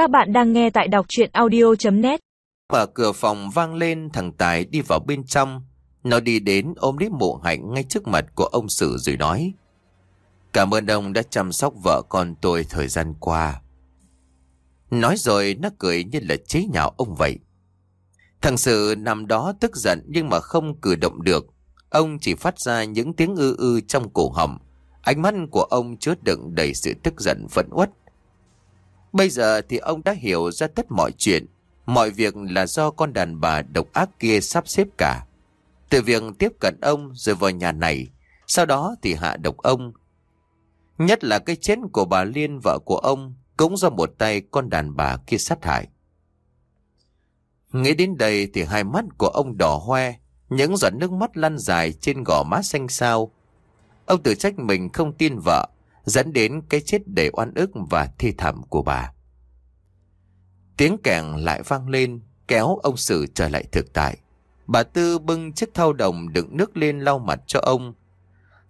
Các bạn đang nghe tại đọc chuyện audio.net Mở cửa phòng vang lên, thằng Tài đi vào bên trong. Nó đi đến ôm lấy mộ hạnh ngay trước mặt của ông Sử rồi nói. Cảm ơn ông đã chăm sóc vợ con tôi thời gian qua. Nói rồi, nó cười như là chế nhạo ông vậy. Thằng sử nằm đó tức giận nhưng mà không cử động được. Ông chỉ phát ra những tiếng ư ư trong cổ họng. Ánh mắt của ông chứa đựng đầy sự tức giận phẫn uất. Bây giờ thì ông đã hiểu ra tất mọi chuyện. Mọi việc là do con đàn bà độc ác kia sắp xếp cả. Từ việc tiếp cận ông rồi vào nhà này, sau đó thì hạ độc ông. Nhất là cái chết của bà Liên vợ của ông cũng do một tay con đàn bà kia sát hại. Nghĩ đến đây thì hai mắt của ông đỏ hoe, những giọt nước mắt lăn dài trên gò má xanh xao. Ông tự trách mình không tin vợ, dẫn đến cái chết đầy oan ức và thi thảm của bà. Tiếng kèn lại vang lên, kéo ông Sử trở lại thực tại. Bà Tư bưng chiếc thau đồng đựng nước lên lau mặt cho ông.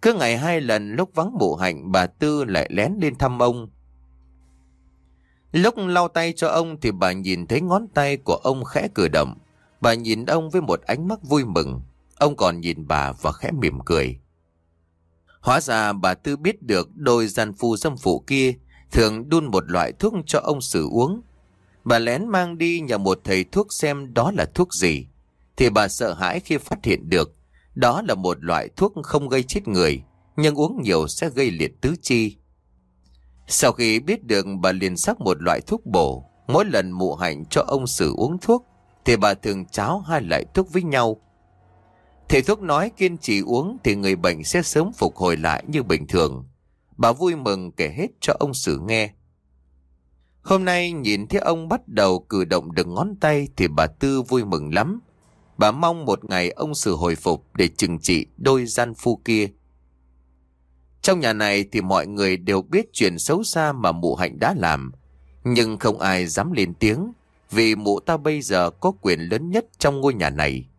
Cứ ngày hai lần lúc vắng mụ hạnh bà Tư lại lén lên thăm ông. Lúc lau tay cho ông thì bà nhìn thấy ngón tay của ông khẽ cử động. Bà nhìn ông với một ánh mắt vui mừng. Ông còn nhìn bà và khẽ mỉm cười. Hóa ra bà Tư biết được đôi gian phu dâm phụ kia thường đun một loại thuốc cho ông Sử uống. Bà lén mang đi nhờ một thầy thuốc xem đó là thuốc gì. Thì bà sợ hãi khi phát hiện được đó là một loại thuốc không gây chết người, nhưng uống nhiều sẽ gây liệt tứ chi. Sau khi biết được bà liền sắc một loại thuốc bổ, mỗi lần mụ hạnh cho ông Sử uống thuốc, thì bà thường cháo hai loại thuốc với nhau. Thầy thuốc nói kiên trì uống thì người bệnh sẽ sớm phục hồi lại như bình thường. Bà vui mừng kể hết cho ông Sử nghe. Hôm nay nhìn thấy ông bắt đầu cử động được ngón tay thì bà Tư vui mừng lắm. Bà mong một ngày ông Sử hồi phục để trừng trị đôi gian phu kia. Trong nhà này thì mọi người đều biết chuyện xấu xa mà mụ hạnh đã làm. Nhưng không ai dám lên tiếng vì mụ ta bây giờ có quyền lớn nhất trong ngôi nhà này.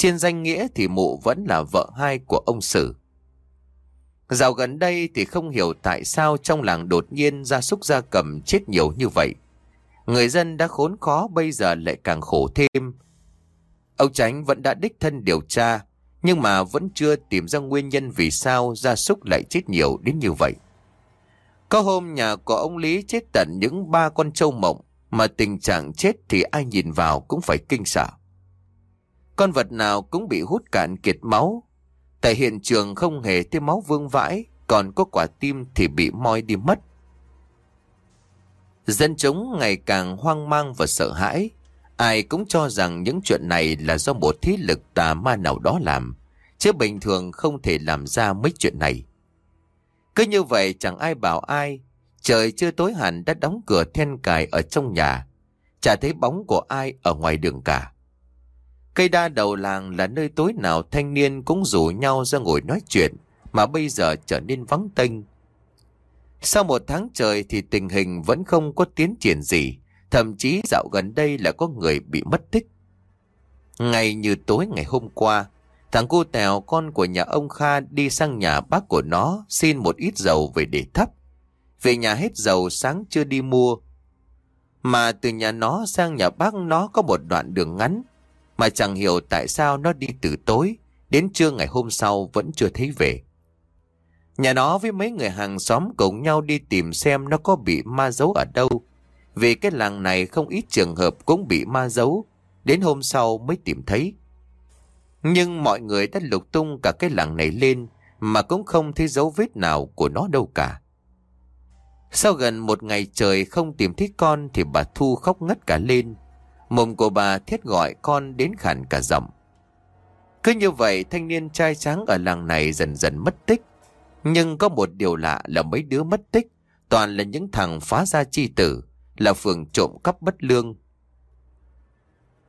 Trên danh nghĩa thì mụ vẫn là vợ hai của ông Sử. Dạo gần đây thì không hiểu tại sao trong làng đột nhiên gia súc gia cầm chết nhiều như vậy. Người dân đã khốn khó bây giờ lại càng khổ thêm. Ông Tránh vẫn đã đích thân điều tra, nhưng mà vẫn chưa tìm ra nguyên nhân vì sao gia súc lại chết nhiều đến như vậy. Có hôm nhà của ông Lý chết tận những ba con trâu mộng, mà tình trạng chết thì ai nhìn vào cũng phải kinh sợ. Con vật nào cũng bị hút cạn kiệt máu. Tại hiện trường không hề thấy máu vương vãi, còn có quả tim thì bị moi đi mất. Dân chúng ngày càng hoang mang và sợ hãi. Ai cũng cho rằng những chuyện này là do một thế lực tà ma nào đó làm, chứ bình thường không thể làm ra mấy chuyện này. Cứ như vậy chẳng ai bảo ai, trời chưa tối hẳn đã đóng cửa then cài ở trong nhà, chả thấy bóng của ai ở ngoài đường cả. Cây đa đầu làng là nơi tối nào thanh niên cũng rủ nhau ra ngồi nói chuyện, mà bây giờ trở nên vắng tênh. Sau một tháng trời thì tình hình vẫn không có tiến triển gì, thậm chí dạo gần đây là có người bị mất tích. Ngày như tối ngày hôm qua, thằng cô Tèo con của nhà ông Kha đi sang nhà bác của nó xin một ít dầu về để thắp. Về nhà hết dầu sáng chưa đi mua. Mà từ nhà nó sang nhà bác nó có một đoạn đường ngắn, mà chẳng hiểu tại sao nó đi từ tối, đến trưa ngày hôm sau vẫn chưa thấy về. Nhà nó với mấy người hàng xóm cùng nhau đi tìm xem nó có bị ma giấu ở đâu. Vì cái làng này không ít trường hợp cũng bị ma giấu, đến hôm sau mới tìm thấy. Nhưng mọi người đã lục tung cả cái làng này lên mà cũng không thấy dấu vết nào của nó đâu cả. Sau gần một ngày trời không tìm thấy con thì bà Thu khóc ngất cả lên. Mồm của bà thiết gọi con đến khản cả giọng. Cứ như vậy thanh niên trai tráng ở làng này dần dần mất tích. Nhưng có một điều lạ là mấy đứa mất tích toàn là những thằng phá gia chi tử, là phường trộm cắp bất lương.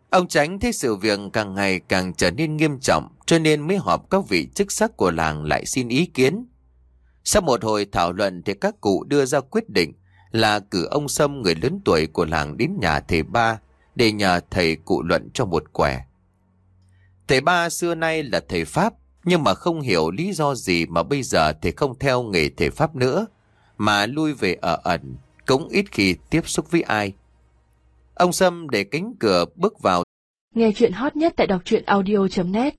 Ông Tránh thấy sự việc càng ngày càng trở nên nghiêm trọng cho nên mới họp các vị chức sắc của làng lại xin ý kiến. Sau một hồi thảo luận thì các cụ đưa ra quyết định là cử ông Sâm người lớn tuổi của làng đến nhà thầy ba để nhờ thầy cụ luận cho một quẻ. Thầy ba xưa nay là thầy Pháp, nhưng mà không hiểu lý do gì mà bây giờ thầy không theo nghề thầy Pháp nữa, mà lui về ở ẩn, cũng ít khi tiếp xúc với ai. Ông Sâm để cánh cửa bước vào. Nghe chuyện hot nhất tại đọc truyện audio.net